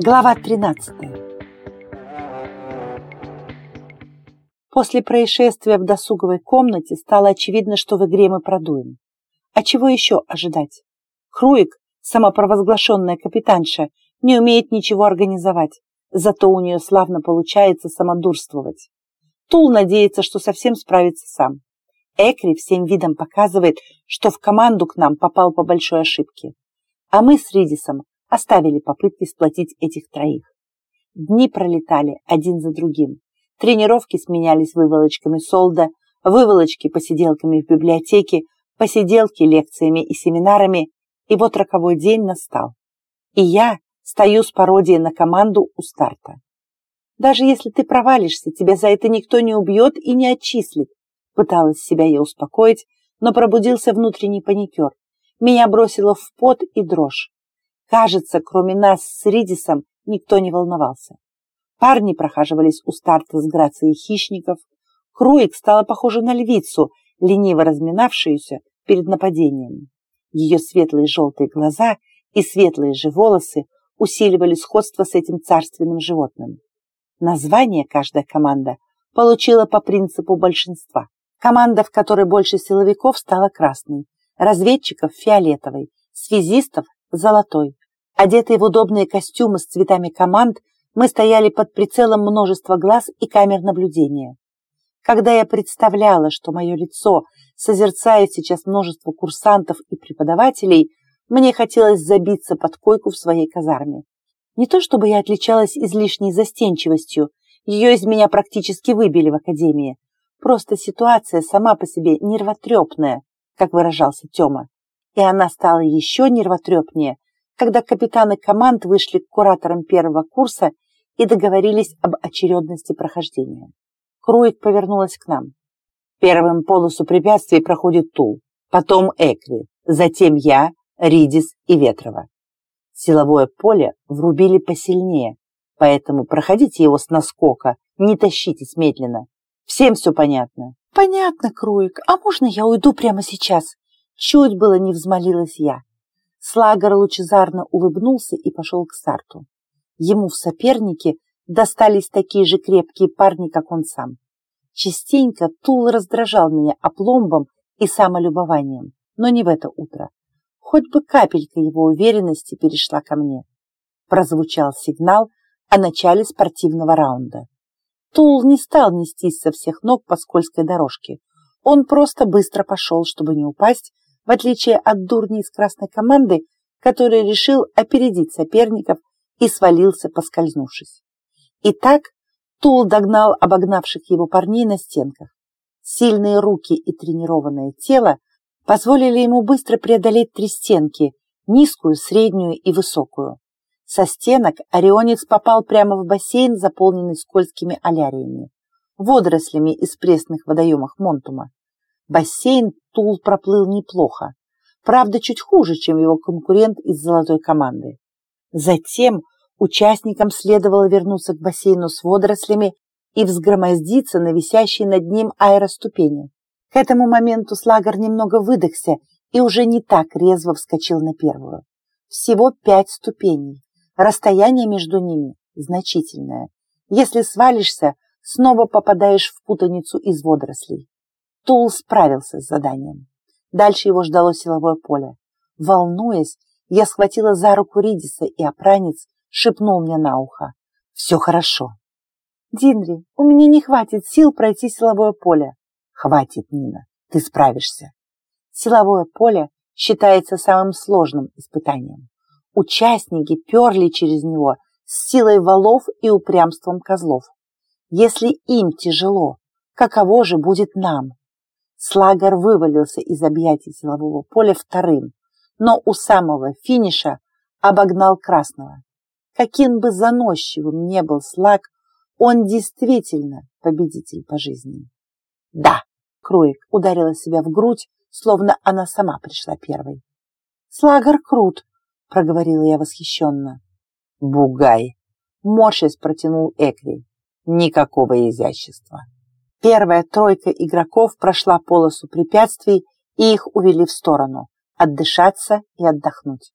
Глава 13 После происшествия в досуговой комнате стало очевидно, что в игре мы продуем. А чего еще ожидать? Хруик, самопровозглашенная капитанша, не умеет ничего организовать, зато у нее славно получается самодурствовать. Тул надеется, что совсем справится сам. Экри всем видом показывает, что в команду к нам попал по большой ошибке. А мы с Ридисом оставили попытки сплотить этих троих. Дни пролетали один за другим. Тренировки сменялись выволочками солда, выволочки посиделками в библиотеке, посиделки лекциями и семинарами, и вот роковой день настал. И я стою с пародией на команду у старта. Даже если ты провалишься, тебя за это никто не убьет и не отчислит. Пыталась себя я успокоить, но пробудился внутренний паникер. Меня бросило в пот и дрожь. Кажется, кроме нас с Ридисом никто не волновался. Парни прохаживались у старта с грацией хищников. Круик стала похожа на львицу, лениво разминавшуюся перед нападением. Ее светлые желтые глаза и светлые же волосы усиливали сходство с этим царственным животным. Название каждая команда получила по принципу большинства. Команда, в которой больше силовиков, стала красной, разведчиков – фиолетовой, связистов – золотой, Одетые в удобные костюмы с цветами команд, мы стояли под прицелом множества глаз и камер наблюдения. Когда я представляла, что мое лицо созерцает сейчас множество курсантов и преподавателей, мне хотелось забиться под койку в своей казарме. Не то чтобы я отличалась излишней застенчивостью, ее из меня практически выбили в академии. Просто ситуация сама по себе нервотрепная, как выражался Тёма. И она стала еще нервотрепнее, когда капитаны команд вышли к кураторам первого курса и договорились об очередности прохождения. Круик повернулась к нам. Первым полосу препятствий проходит Тул, потом Экви, затем я, Ридис и Ветрова. Силовое поле врубили посильнее, поэтому проходите его с наскока, не тащитесь медленно. Всем все понятно? Понятно, Круик. А можно я уйду прямо сейчас? Чуть было не взмолилась я. Слагер лучезарно улыбнулся и пошел к старту. Ему в сопернике достались такие же крепкие парни, как он сам. Частенько Тул раздражал меня опломбом и самолюбованием, но не в это утро. Хоть бы капелька его уверенности перешла ко мне. Прозвучал сигнал о начале спортивного раунда. Тул не стал нестись со всех ног по скользкой дорожке. Он просто быстро пошел, чтобы не упасть, в отличие от дурни из красной команды, который решил опередить соперников и свалился, поскользнувшись. Итак, Тул догнал обогнавших его парней на стенках. Сильные руки и тренированное тело позволили ему быстро преодолеть три стенки, низкую, среднюю и высокую. Со стенок орионец попал прямо в бассейн, заполненный скользкими аляриями, водорослями из пресных водоемах Монтума. Бассейн Тул проплыл неплохо, правда, чуть хуже, чем его конкурент из золотой команды. Затем участникам следовало вернуться к бассейну с водорослями и взгромоздиться на висящей над ним аэроступени. К этому моменту Слагер немного выдохся и уже не так резво вскочил на первую. Всего пять ступеней. Расстояние между ними значительное. Если свалишься, снова попадаешь в путаницу из водорослей. Тул справился с заданием. Дальше его ждало силовое поле. Волнуясь, я схватила за руку Ридиса, и опранец шепнул мне на ухо. «Все хорошо». «Динри, у меня не хватит сил пройти силовое поле». «Хватит, Нина, ты справишься». Силовое поле считается самым сложным испытанием. Участники перли через него с силой валов и упрямством козлов. Если им тяжело, каково же будет нам? Слагер вывалился из объятий силового поля вторым, но у самого финиша обогнал красного. Каким бы заносчивым не был Слаг, он действительно победитель по жизни. Да, Круик ударила себя в грудь, словно она сама пришла первой. Слагер крут, проговорила я восхищенно. Бугай, морщась протянул Экри. Никакого изящества. Первая тройка игроков прошла полосу препятствий, и их увели в сторону, отдышаться и отдохнуть.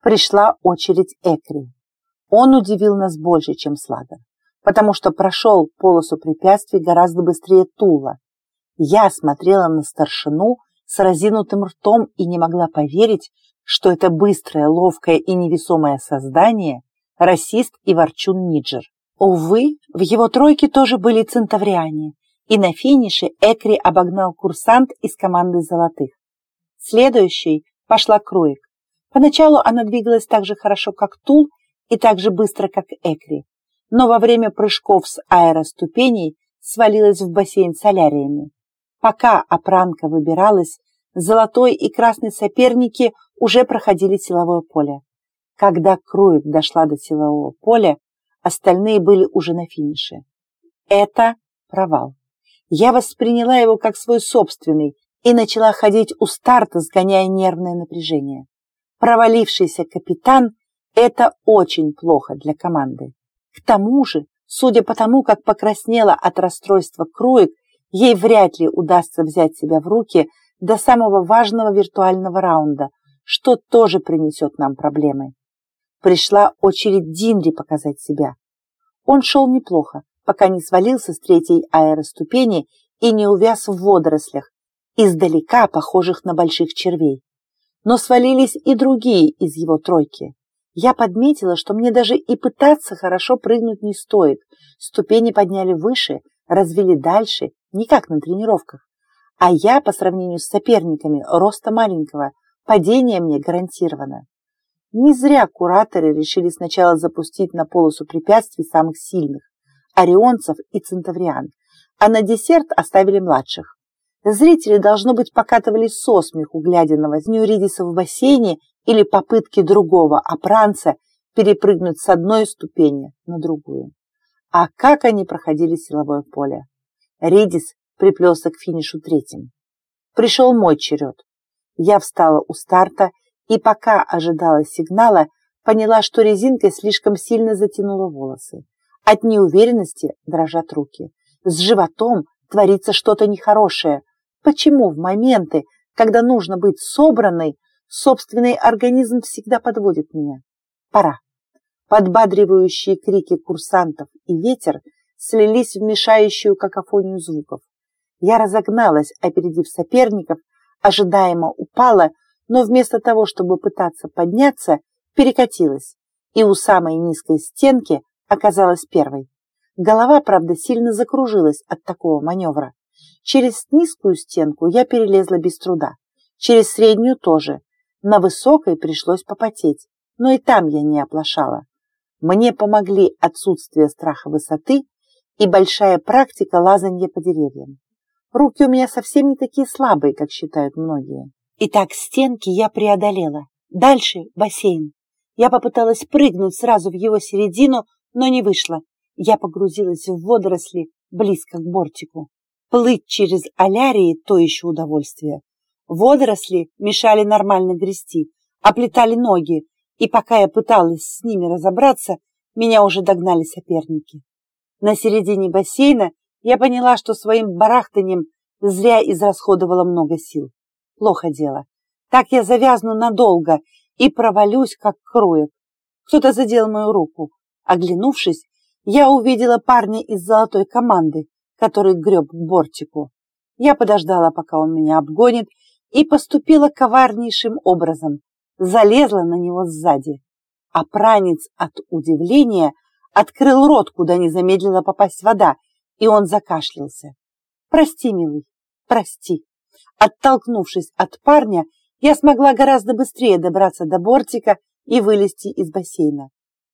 Пришла очередь Экри. Он удивил нас больше, чем Слагер, потому что прошел полосу препятствий гораздо быстрее Тула. Я смотрела на старшину с разинутым ртом и не могла поверить, что это быстрое, ловкое и невесомое создание – расист и ворчун Ниджер. Увы, в его тройке тоже были центавриане, и на финише Экри обогнал курсант из команды «Золотых». Следующей пошла Круик. Поначалу она двигалась так же хорошо, как Тул, и так же быстро, как Экри, но во время прыжков с аэроступеней свалилась в бассейн соляриями. Пока опранка выбиралась, золотой и красный соперники уже проходили силовое поле. Когда Круик дошла до силового поля, остальные были уже на финише. Это провал. Я восприняла его как свой собственный и начала ходить у старта, сгоняя нервное напряжение. Провалившийся капитан – это очень плохо для команды. К тому же, судя по тому, как покраснела от расстройства Кроик, ей вряд ли удастся взять себя в руки до самого важного виртуального раунда, что тоже принесет нам проблемы. Пришла очередь Динри показать себя. Он шел неплохо, пока не свалился с третьей аэроступени и не увяз в водорослях, издалека похожих на больших червей. Но свалились и другие из его тройки. Я подметила, что мне даже и пытаться хорошо прыгнуть не стоит. Ступени подняли выше, развели дальше, не как на тренировках. А я, по сравнению с соперниками, роста маленького, падение мне гарантировано. Не зря кураторы решили сначала запустить на полосу препятствий самых сильных орионцев и центавриан, а на десерт оставили младших. Зрители, должно быть, покатывались со смеху, глядя на возню Ридиса в бассейне или попытки другого опранца перепрыгнуть с одной ступени на другую. А как они проходили силовое поле? Ридис приплелся к финишу третьим. Пришел мой черед. Я встала у старта и пока ожидала сигнала, поняла, что резинкой слишком сильно затянула волосы. От неуверенности дрожат руки. С животом творится что-то нехорошее. Почему в моменты, когда нужно быть собранной, собственный организм всегда подводит меня? Пора. Подбадривающие крики курсантов и ветер слились в мешающую какофонию звуков. Я разогналась, опередив соперников, ожидаемо упала, но вместо того, чтобы пытаться подняться, перекатилась и у самой низкой стенки оказалась первой. Голова, правда, сильно закружилась от такого маневра. Через низкую стенку я перелезла без труда. Через среднюю тоже. На высокой пришлось попотеть, но и там я не оплошала. Мне помогли отсутствие страха высоты и большая практика лазанья по деревьям. Руки у меня совсем не такие слабые, как считают многие. Итак, стенки я преодолела. Дальше бассейн. Я попыталась прыгнуть сразу в его середину, но не вышло. Я погрузилась в водоросли близко к бортику. Плыть через алярии – то еще удовольствие. Водоросли мешали нормально грести, оплетали ноги, и пока я пыталась с ними разобраться, меня уже догнали соперники. На середине бассейна я поняла, что своим барахтанием зря израсходовала много сил. Плохо дело. Так я завязну надолго и провалюсь, как кроек. Кто-то задел мою руку. Оглянувшись, я увидела парня из золотой команды, который греб к бортику. Я подождала, пока он меня обгонит, и поступила коварнейшим образом. Залезла на него сзади. А пранец от удивления открыл рот, куда не замедлила попасть вода, и он закашлялся. «Прости, милый, прости». Оттолкнувшись от парня, я смогла гораздо быстрее добраться до бортика и вылезти из бассейна.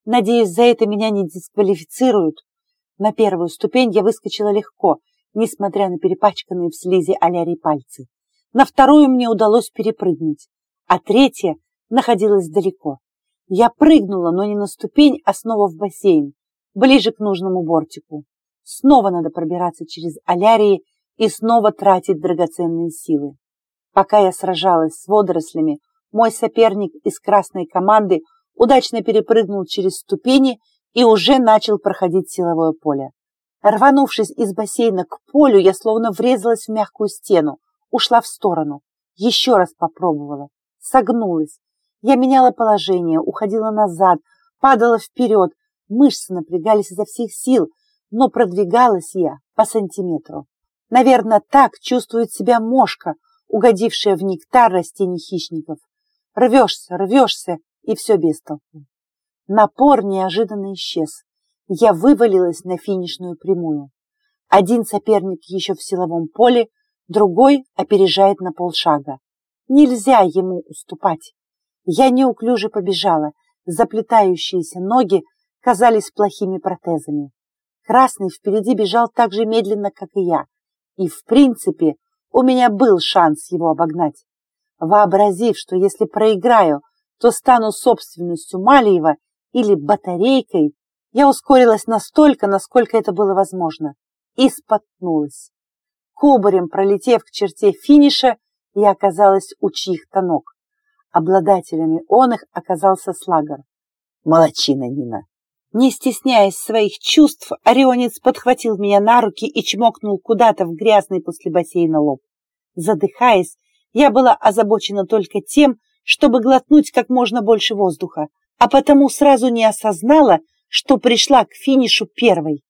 Надеюсь, за это меня не дисквалифицируют. На первую ступень я выскочила легко, несмотря на перепачканные в слизи алярий пальцы. На вторую мне удалось перепрыгнуть, а третья находилась далеко. Я прыгнула, но не на ступень, а снова в бассейн, ближе к нужному бортику. Снова надо пробираться через алярии и снова тратить драгоценные силы. Пока я сражалась с водорослями, мой соперник из красной команды удачно перепрыгнул через ступени и уже начал проходить силовое поле. Рванувшись из бассейна к полю, я словно врезалась в мягкую стену, ушла в сторону, еще раз попробовала, согнулась. Я меняла положение, уходила назад, падала вперед, мышцы напрягались изо всех сил, но продвигалась я по сантиметру. Наверное, так чувствует себя мошка, угодившая в нектар растений хищников. Рвешься, рвешься, и все без толку. Напор неожиданно исчез. Я вывалилась на финишную прямую. Один соперник еще в силовом поле, другой опережает на полшага. Нельзя ему уступать. Я неуклюже побежала, заплетающиеся ноги казались плохими протезами. Красный впереди бежал так же медленно, как и я, и, в принципе, у меня был шанс его обогнать. Вообразив, что если проиграю, то стану собственностью Малиева или батарейкой, я ускорилась настолько, насколько это было возможно, и споткнулась. Кубарем пролетев к черте финиша, я оказалась у чьих-то ног. Обладателями он их оказался Слагер. Молодчина, Нина! Не стесняясь своих чувств, Орионец подхватил меня на руки и чмокнул куда-то в грязный после бассейна лоб. Задыхаясь, я была озабочена только тем, чтобы глотнуть как можно больше воздуха, а потому сразу не осознала, что пришла к финишу первой.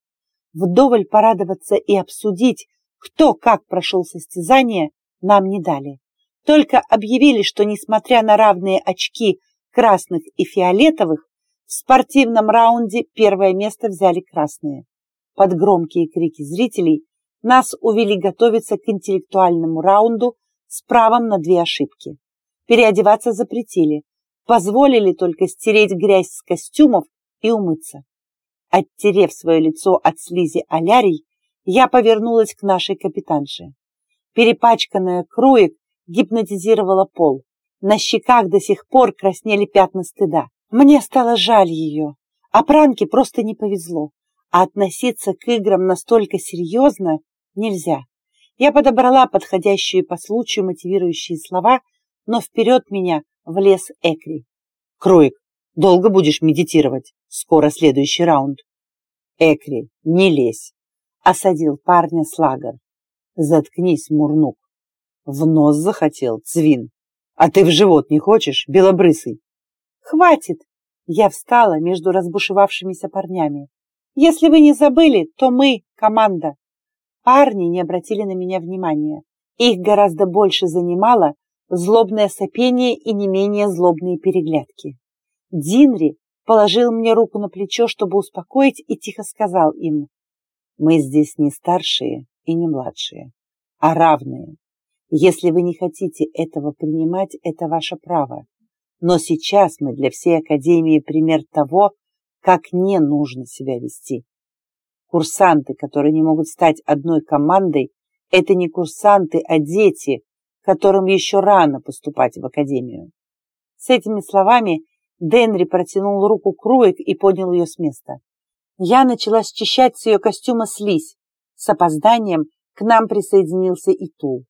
Вдоволь порадоваться и обсудить, кто как прошел состязание, нам не дали. Только объявили, что, несмотря на равные очки красных и фиолетовых, в спортивном раунде первое место взяли красные. Под громкие крики зрителей нас увели готовиться к интеллектуальному раунду с правом на две ошибки. Переодеваться запретили, позволили только стереть грязь с костюмов и умыться. Оттерев свое лицо от слизи алярий, я повернулась к нашей капитанше. Перепачканная круек гипнотизировала пол. На щеках до сих пор краснели пятна стыда. Мне стало жаль ее, а Пранке просто не повезло. А относиться к играм настолько серьезно нельзя. Я подобрала подходящие по случаю мотивирующие слова, но вперед меня влез Экри. «Кроик, долго будешь медитировать? Скоро следующий раунд». «Экри, не лезь!» — осадил парня Слагер. «Заткнись, Мурнук!» В нос захотел, Цвин. «А ты в живот не хочешь, белобрысый?» «Хватит!» Я встала между разбушевавшимися парнями. «Если вы не забыли, то мы — команда!» Парни не обратили на меня внимания. Их гораздо больше занимало злобное сопение и не менее злобные переглядки. Динри положил мне руку на плечо, чтобы успокоить, и тихо сказал им, «Мы здесь не старшие и не младшие, а равные. Если вы не хотите этого принимать, это ваше право. Но сейчас мы для всей Академии пример того, как не нужно себя вести. Курсанты, которые не могут стать одной командой, это не курсанты, а дети, которым еще рано поступать в академию. С этими словами Денри протянул руку Круик и поднял ее с места. Я начала счищать с ее костюма слизь. С опозданием к нам присоединился и Тул.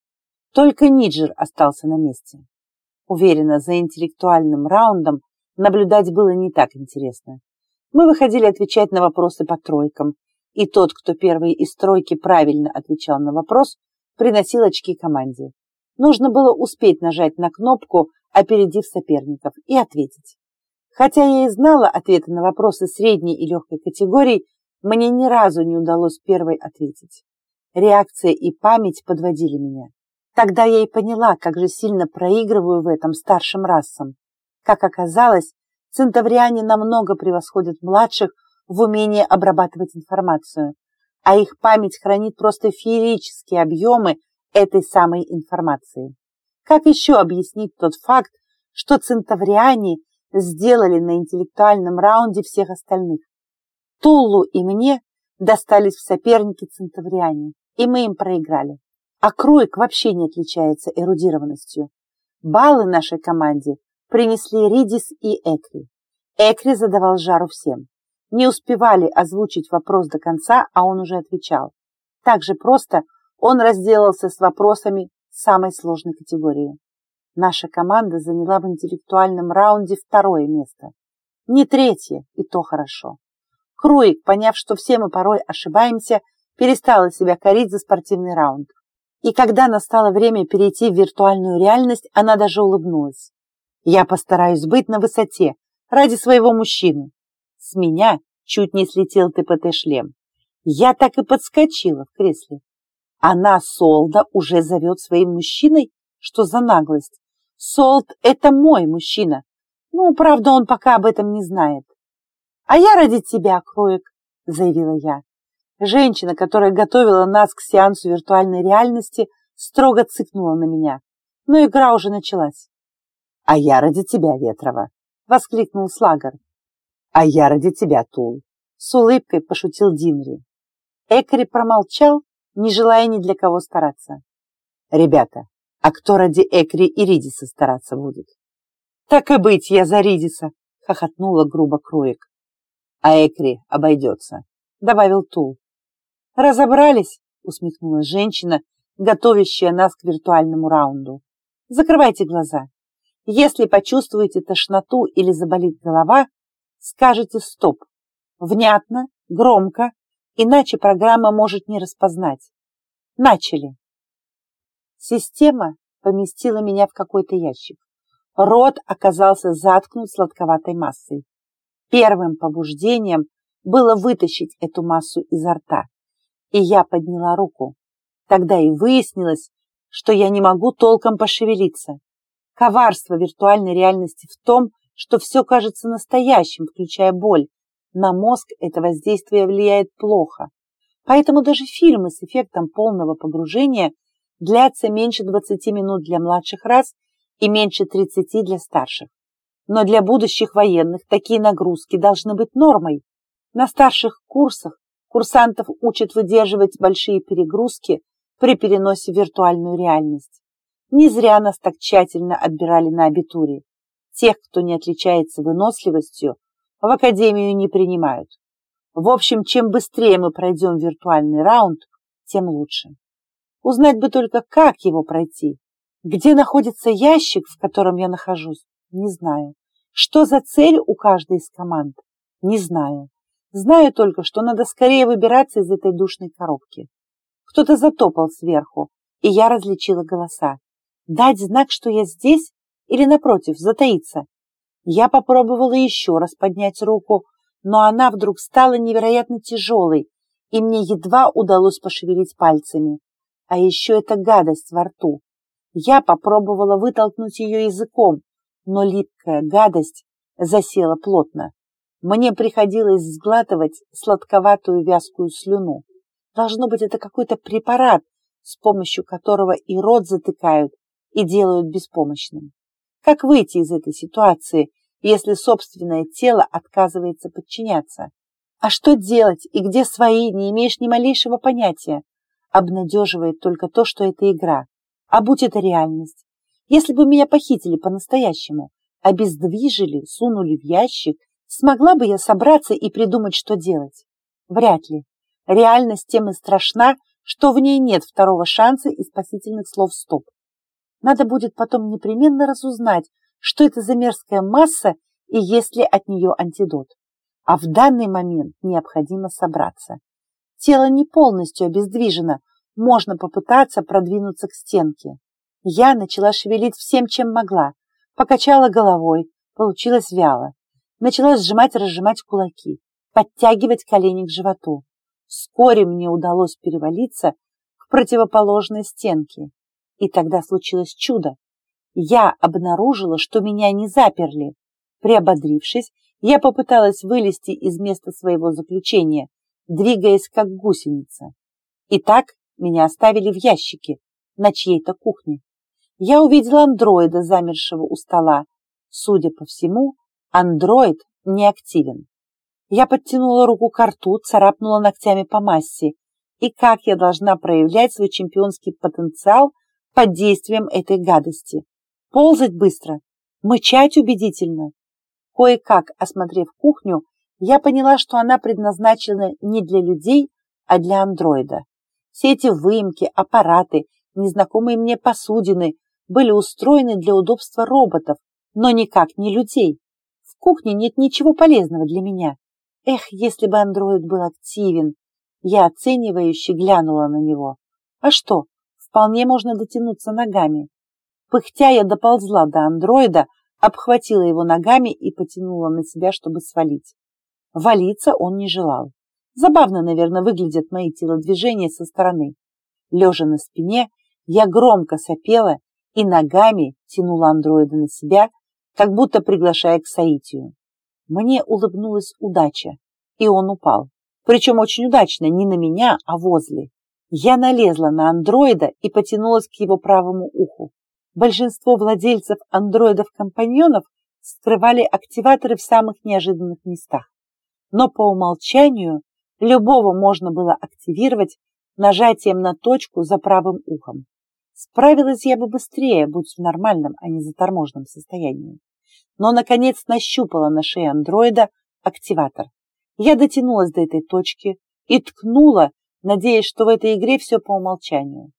Только Ниджер остался на месте. Уверена, за интеллектуальным раундом наблюдать было не так интересно. Мы выходили отвечать на вопросы по тройкам, и тот, кто первый из тройки правильно отвечал на вопрос, приносил очки команде. Нужно было успеть нажать на кнопку, опередив соперников, и ответить. Хотя я и знала ответы на вопросы средней и легкой категории, мне ни разу не удалось первой ответить. Реакция и память подводили меня. Тогда я и поняла, как же сильно проигрываю в этом старшим расам. Как оказалось, центавриане намного превосходят младших в умении обрабатывать информацию, а их память хранит просто феерические объемы этой самой информации. Как еще объяснить тот факт, что центавриане сделали на интеллектуальном раунде всех остальных? Туллу и мне достались в соперники центавриане, и мы им проиграли. А Круик вообще не отличается эрудированностью. Баллы нашей команде принесли Ридис и Экри. Экри задавал жару всем. Не успевали озвучить вопрос до конца, а он уже отвечал. Так же просто он разделался с вопросами самой сложной категории. Наша команда заняла в интеллектуальном раунде второе место. Не третье, и то хорошо. Круик, поняв, что все мы порой ошибаемся, перестала себя корить за спортивный раунд. И когда настало время перейти в виртуальную реальность, она даже улыбнулась. Я постараюсь быть на высоте ради своего мужчины. С меня чуть не слетел ТПТ-шлем. Я так и подскочила в кресле. Она, Солда, уже зовет своим мужчиной? Что за наглость? Солд — это мой мужчина. Ну, правда, он пока об этом не знает. А я ради тебя, Кроек, заявила я. Женщина, которая готовила нас к сеансу виртуальной реальности, строго цыкнула на меня. Но игра уже началась. «А я ради тебя, Ветрова!» — воскликнул Слагар. «А я ради тебя, Тул!» — с улыбкой пошутил Динри. Экри промолчал, не желая ни для кого стараться. «Ребята, а кто ради Экри и Ридиса стараться будет?» «Так и быть, я за Ридиса!» — хохотнула грубо Кроек. «А Экри обойдется», — добавил Тул. «Разобрались?» — усмехнулась женщина, готовящая нас к виртуальному раунду. «Закрывайте глаза. Если почувствуете тошноту или заболит голова, скажите «стоп». Внятно, громко, иначе программа может не распознать. Начали. Система поместила меня в какой-то ящик. Рот оказался заткнут сладковатой массой. Первым побуждением было вытащить эту массу изо рта, и я подняла руку. Тогда и выяснилось, что я не могу толком пошевелиться. Коварство виртуальной реальности в том, что все кажется настоящим, включая боль. На мозг это воздействие влияет плохо. Поэтому даже фильмы с эффектом полного погружения длятся меньше 20 минут для младших рас и меньше 30 для старших. Но для будущих военных такие нагрузки должны быть нормой. На старших курсах курсантов учат выдерживать большие перегрузки при переносе в виртуальную реальность. Не зря нас так тщательно отбирали на абитуре. Тех, кто не отличается выносливостью, в академию не принимают. В общем, чем быстрее мы пройдем виртуальный раунд, тем лучше. Узнать бы только, как его пройти. Где находится ящик, в котором я нахожусь, не знаю. Что за цель у каждой из команд, не знаю. Знаю только, что надо скорее выбираться из этой душной коробки. Кто-то затопал сверху, и я различила голоса. Дать знак, что я здесь, или, напротив, затаиться? Я попробовала еще раз поднять руку, но она вдруг стала невероятно тяжелой, и мне едва удалось пошевелить пальцами. А еще эта гадость во рту. Я попробовала вытолкнуть ее языком, но липкая гадость засела плотно. Мне приходилось сглатывать сладковатую вязкую слюну. Должно быть, это какой-то препарат, с помощью которого и рот затыкают, и делают беспомощным. Как выйти из этой ситуации, если собственное тело отказывается подчиняться? А что делать и где свои, не имеешь ни малейшего понятия? Обнадеживает только то, что это игра. А будь это реальность. Если бы меня похитили по-настоящему, обездвижили, сунули в ящик, смогла бы я собраться и придумать, что делать? Вряд ли. Реальность тем и страшна, что в ней нет второго шанса и спасительных слов «стоп». Надо будет потом непременно разузнать, что это за мерзкая масса и есть ли от нее антидот. А в данный момент необходимо собраться. Тело не полностью обездвижено, можно попытаться продвинуться к стенке. Я начала шевелить всем, чем могла. Покачала головой, получилось вяло. Начала сжимать и разжимать кулаки, подтягивать колени к животу. Вскоре мне удалось перевалиться к противоположной стенке. И тогда случилось чудо. Я обнаружила, что меня не заперли. Приободрившись, я попыталась вылезти из места своего заключения, двигаясь как гусеница. Итак, меня оставили в ящике на чьей-то кухне. Я увидела андроида, замершего у стола. Судя по всему, андроид не активен. Я подтянула руку к рту, царапнула ногтями по массе. И как я должна проявлять свой чемпионский потенциал под действием этой гадости? Ползать быстро, мычать убедительно. Кое-как, осмотрев кухню, я поняла, что она предназначена не для людей, а для андроида. Все эти выемки, аппараты, незнакомые мне посудины были устроены для удобства роботов, но никак не людей. Кухне нет ничего полезного для меня. Эх, если бы андроид был активен. Я оценивающе глянула на него. А что, вполне можно дотянуться ногами. Пыхтя я доползла до андроида, обхватила его ногами и потянула на себя, чтобы свалить. Валиться он не желал. Забавно, наверное, выглядят мои телодвижения со стороны. Лежа на спине, я громко сопела и ногами тянула андроида на себя, как будто приглашая к соитию. Мне улыбнулась удача, и он упал. Причем очень удачно, не на меня, а возле. Я налезла на андроида и потянулась к его правому уху. Большинство владельцев андроидов-компаньонов скрывали активаторы в самых неожиданных местах. Но по умолчанию любого можно было активировать нажатием на точку за правым ухом. Справилась я бы быстрее, будь в нормальном, а не заторможенном состоянии. Но, наконец, нащупала на шее андроида активатор. Я дотянулась до этой точки и ткнула, надеясь, что в этой игре все по умолчанию.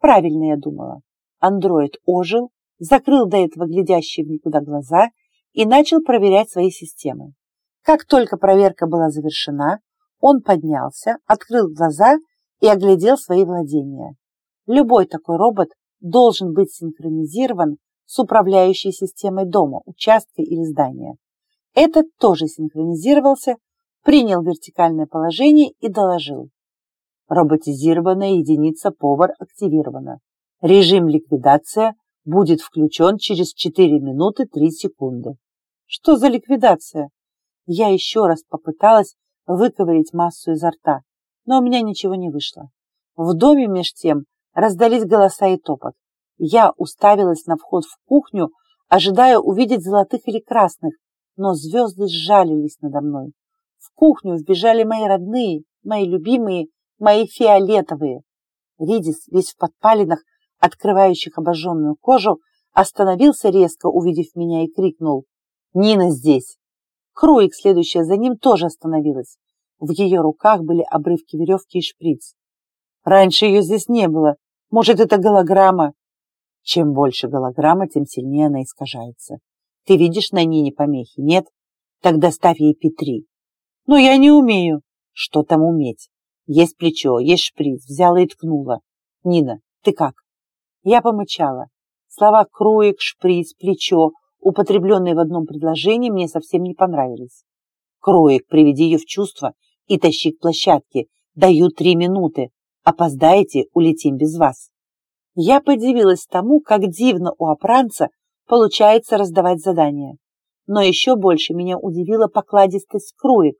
Правильно я думала. Андроид ожил, закрыл до этого глядящие в никуда глаза и начал проверять свои системы. Как только проверка была завершена, он поднялся, открыл глаза и оглядел свои владения. Любой такой робот должен быть синхронизирован с управляющей системой дома, участка или здания. Этот тоже синхронизировался, принял вертикальное положение и доложил. Роботизированная единица повар активирована. Режим ликвидация будет включен через 4 минуты 3 секунды. Что за ликвидация? Я еще раз попыталась выковырять массу изо рта, но у меня ничего не вышло. В доме меж тем раздались голоса и топот. Я уставилась на вход в кухню, ожидая увидеть золотых или красных, но звезды сжалились надо мной. В кухню вбежали мои родные, мои любимые, мои фиолетовые. Ридис, весь в подпалинах, открывающих обожженную кожу, остановился резко, увидев меня, и крикнул «Нина здесь!». Круик, следующая за ним, тоже остановилась. В ее руках были обрывки веревки и шприц. Раньше ее здесь не было. Может, это голограмма? Чем больше голограмма, тем сильнее она искажается. Ты видишь на Нине помехи, нет? Тогда ставь ей Петри. Но я не умею. Что там уметь? Есть плечо, есть шприц. Взяла и ткнула. Нина, ты как? Я помычала. Слова «кроек», «шприц», «плечо», употребленные в одном предложении, мне совсем не понравились. «Кроек, приведи ее в чувство и тащи к площадке. Даю три минуты. Опоздаете, улетим без вас». Я подивилась тому, как дивно у опранца получается раздавать задания. Но еще больше меня удивила покладистость Круик.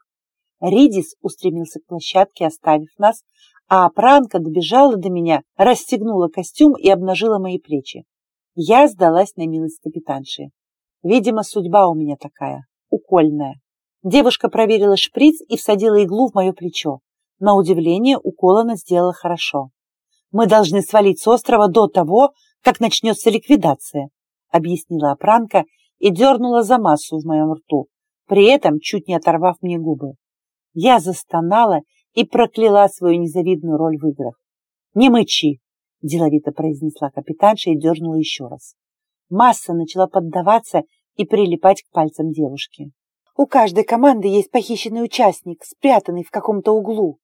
Ридис устремился к площадке, оставив нас, а Опранка добежала до меня, расстегнула костюм и обнажила мои плечи. Я сдалась на милость капитанши. Видимо, судьба у меня такая, укольная. Девушка проверила шприц и всадила иглу в мое плечо. На удивление, укол она сделала хорошо. «Мы должны свалить с острова до того, как начнется ликвидация», объяснила Апранка и дернула за массу в моем рту, при этом чуть не оторвав мне губы. Я застонала и прокляла свою незавидную роль в играх. «Не мычи!» – деловито произнесла капитанша и дернула еще раз. Масса начала поддаваться и прилипать к пальцам девушки. «У каждой команды есть похищенный участник, спрятанный в каком-то углу.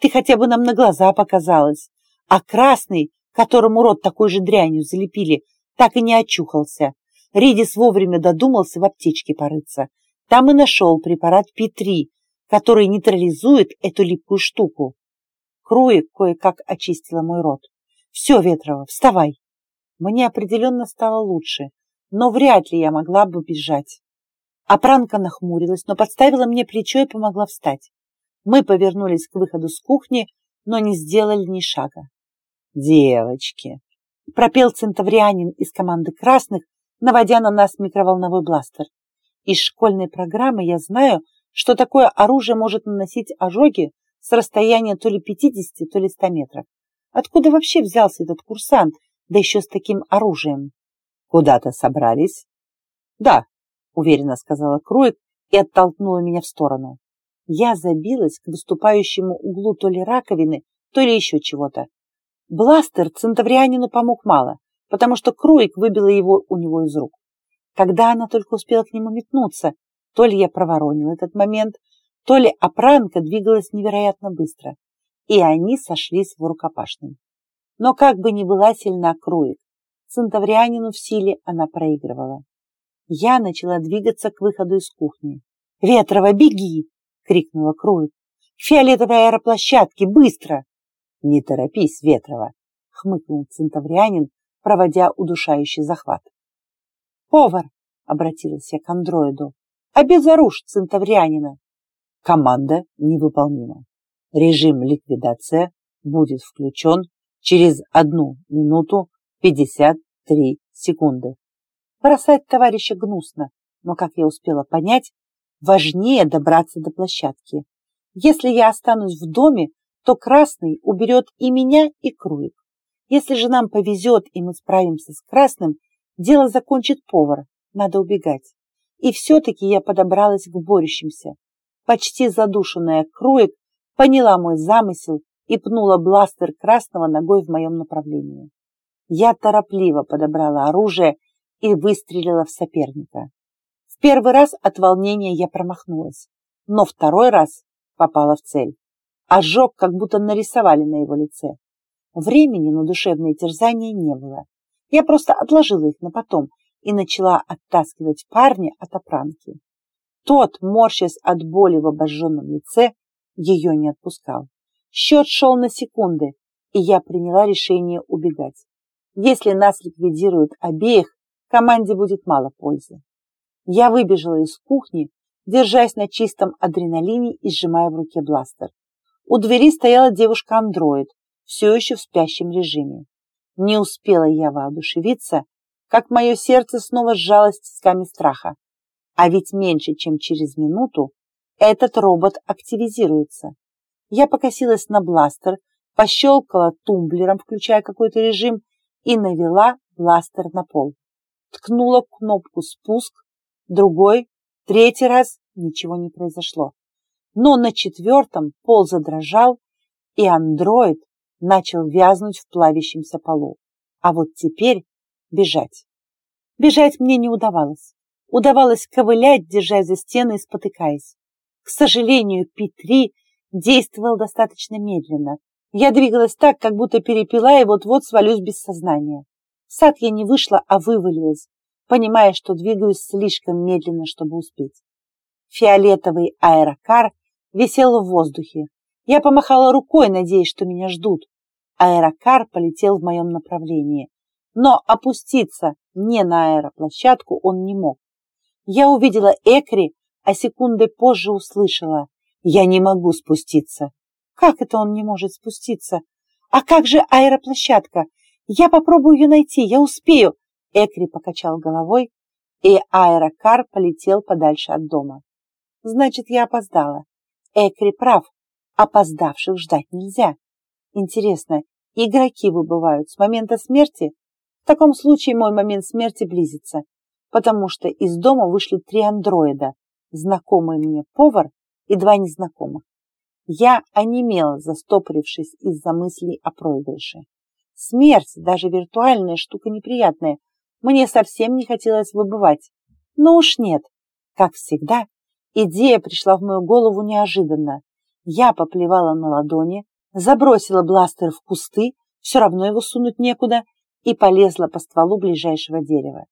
Ты хотя бы нам на глаза показалась, а красный, которому рот такой же дрянью залепили, так и не очухался. Ридис вовремя додумался в аптечке порыться. Там и нашел препарат Пи-3, который нейтрализует эту липкую штуку. Круик кое-как очистила мой рот. «Все, Ветрова, вставай!» Мне определенно стало лучше, но вряд ли я могла бы бежать. Апранка нахмурилась, но подставила мне плечо и помогла встать. Мы повернулись к выходу с кухни, но не сделали ни шага. «Девочки!» — пропел центаврианин из команды красных, наводя на нас микроволновой бластер. Из школьной программы я знаю, что такое оружие может наносить ожоги с расстояния то ли 50, то ли 100 метров. Откуда вообще взялся этот курсант, да еще с таким оружием? Куда-то собрались? Да, уверенно сказала Круик и оттолкнула меня в сторону. Я забилась к выступающему углу то ли раковины, то ли еще чего-то. Бластер центаврианину помог мало, потому что Круик выбила его у него из рук. Когда она только успела к нему метнуться, то ли я проворонил этот момент, то ли опранка двигалась невероятно быстро, и они сошлись в рукопашной. Но как бы ни была сильна Круик, центаврианину в силе она проигрывала. Я начала двигаться к выходу из кухни. «Ветрова, беги!» — крикнула Круик. «К фиолетовой аэроплощадке, быстро!» «Не торопись, Ветрова!» — хмыкнул центаврианин, проводя удушающий захват. «Повар!» — обратилась я к андроиду. «Обезоружь центаврианина!» Команда невыполнима. Режим ликвидация будет включен через одну минуту пятьдесят три секунды. Бросать товарища гнусно, но, как я успела понять, важнее добраться до площадки. Если я останусь в доме, то Красный уберет и меня, и Круик. Если же нам повезет, и мы справимся с Красным, дело закончит повар, надо убегать. И все-таки я подобралась к борющимся. Почти задушенная Круик поняла мой замысел и пнула бластер Красного ногой в моем направлении. Я торопливо подобрала оружие и выстрелила в соперника. В первый раз от волнения я промахнулась, но второй раз попала в цель. Ожог как будто нарисовали на его лице. Времени на душевные терзания не было. Я просто отложила их на потом и начала оттаскивать парня от опранки. Тот, морщась от боли в обожженном лице, ее не отпускал. Счет шел на секунды, и я приняла решение убегать. Если нас ликвидируют обеих, команде будет мало пользы. Я выбежала из кухни, держась на чистом адреналине и сжимая в руке бластер. У двери стояла девушка-андроид, все еще в спящем режиме. Не успела я воодушевиться, как мое сердце снова сжалось тисками страха. А ведь меньше, чем через минуту, этот робот активизируется. Я покосилась на бластер, пощелкала тумблером, включая какой-то режим, и навела бластер на пол. Ткнула кнопку «Спуск», другой, третий раз ничего не произошло. Но на четвертом пол задрожал, и андроид начал вязнуть в плавящемся полу. А вот теперь бежать. Бежать мне не удавалось. Удавалось ковылять, держась за стены и спотыкаясь. К сожалению, Петри действовал достаточно медленно. Я двигалась так, как будто перепила и вот-вот свалюсь без сознания. В сад я не вышла, а вывалилась, понимая, что двигаюсь слишком медленно, чтобы успеть. Фиолетовый аэрокар висел в воздухе. Я помахала рукой, надеясь, что меня ждут. Аэрокар полетел в моем направлении. Но опуститься не на аэроплощадку он не мог. Я увидела Экри, а секундой позже услышала. Я не могу спуститься. Как это он не может спуститься? А как же аэроплощадка? Я попробую ее найти, я успею. Экри покачал головой, и аэрокар полетел подальше от дома. Значит, я опоздала. Экри прав, опоздавших ждать нельзя. Интересно, игроки выбывают с момента смерти? В таком случае мой момент смерти близится, потому что из дома вышли три андроида, знакомый мне повар и два незнакомых. Я онемела, застопорившись из-за мыслей о проигрыше. Смерть, даже виртуальная штука неприятная, мне совсем не хотелось выбывать. Но уж нет. Как всегда, идея пришла в мою голову неожиданно. Я поплевала на ладони, забросила бластер в кусты, все равно его сунуть некуда, и полезла по стволу ближайшего дерева.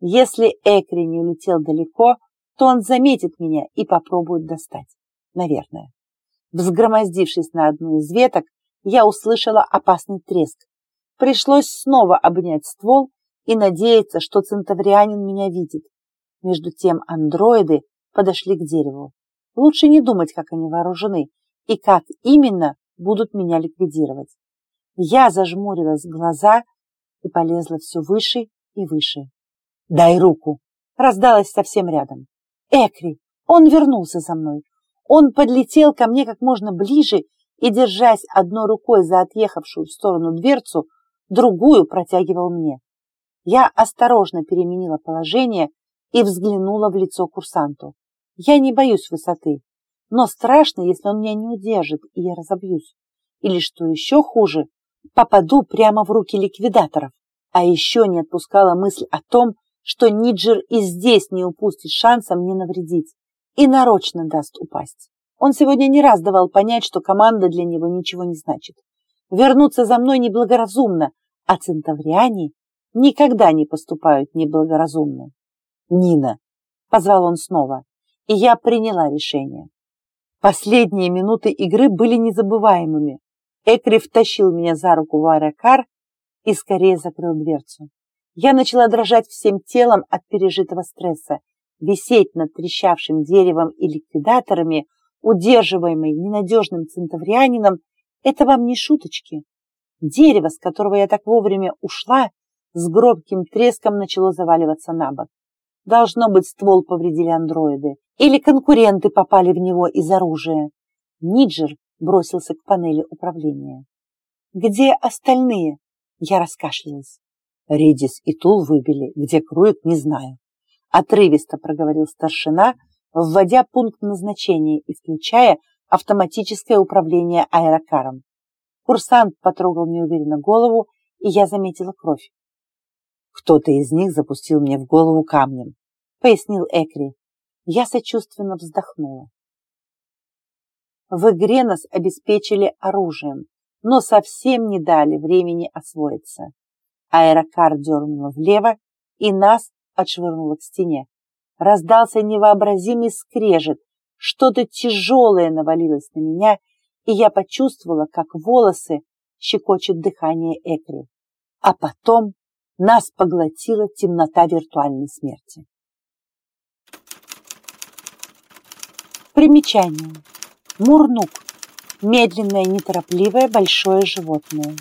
Если Экри не улетел далеко, то он заметит меня и попробует достать. Наверное. Взгромоздившись на одну из веток, я услышала опасный треск. Пришлось снова обнять ствол и надеяться, что центаврианин меня видит. Между тем андроиды подошли к дереву. Лучше не думать, как они вооружены и как именно будут меня ликвидировать. Я зажмурилась глаза и полезла все выше и выше. «Дай руку!» раздалось совсем рядом. Экри! Он вернулся за мной. Он подлетел ко мне как можно ближе и, держась одной рукой за отъехавшую в сторону дверцу, другую протягивал мне. Я осторожно переменила положение и взглянула в лицо курсанту. Я не боюсь высоты, но страшно, если он меня не удержит, и я разобьюсь. Или, что еще хуже, попаду прямо в руки ликвидаторов. А еще не отпускала мысль о том, что Ниджер и здесь не упустит шанса мне навредить и нарочно даст упасть. Он сегодня не раз давал понять, что команда для него ничего не значит. Вернуться за мной неблагоразумно, а центавриане никогда не поступают неблагоразумно. «Нина!» – позвал он снова, и я приняла решение. Последние минуты игры были незабываемыми. Экри втащил меня за руку в аэрокар и скорее закрыл дверцу. Я начала дрожать всем телом от пережитого стресса, висеть над трещавшим деревом и ликвидаторами, удерживаемой ненадежным центаврианином, это вам не шуточки. Дерево, с которого я так вовремя ушла, с громким треском начало заваливаться на бок. Должно быть, ствол повредили андроиды. Или конкуренты попали в него из оружия. Ниджер бросился к панели управления. «Где остальные?» Я раскашлялась. Редис и Тул выбили. Где Круик, не знаю. Отрывисто проговорил старшина, вводя пункт назначения и включая автоматическое управление аэрокаром. Курсант потрогал неуверенно голову, и я заметила кровь. Кто-то из них запустил мне в голову камнем, пояснил Экри. Я сочувственно вздохнула. В игре нас обеспечили оружием, но совсем не дали времени освоиться. Аэрокар дернуло влево, и нас отшвырнуло к стене. Раздался невообразимый скрежет, что-то тяжелое навалилось на меня, и я почувствовала, как волосы щекочет дыхание Экри. А потом нас поглотила темнота виртуальной смерти. Примечание. Мурнук. Медленное, неторопливое большое животное.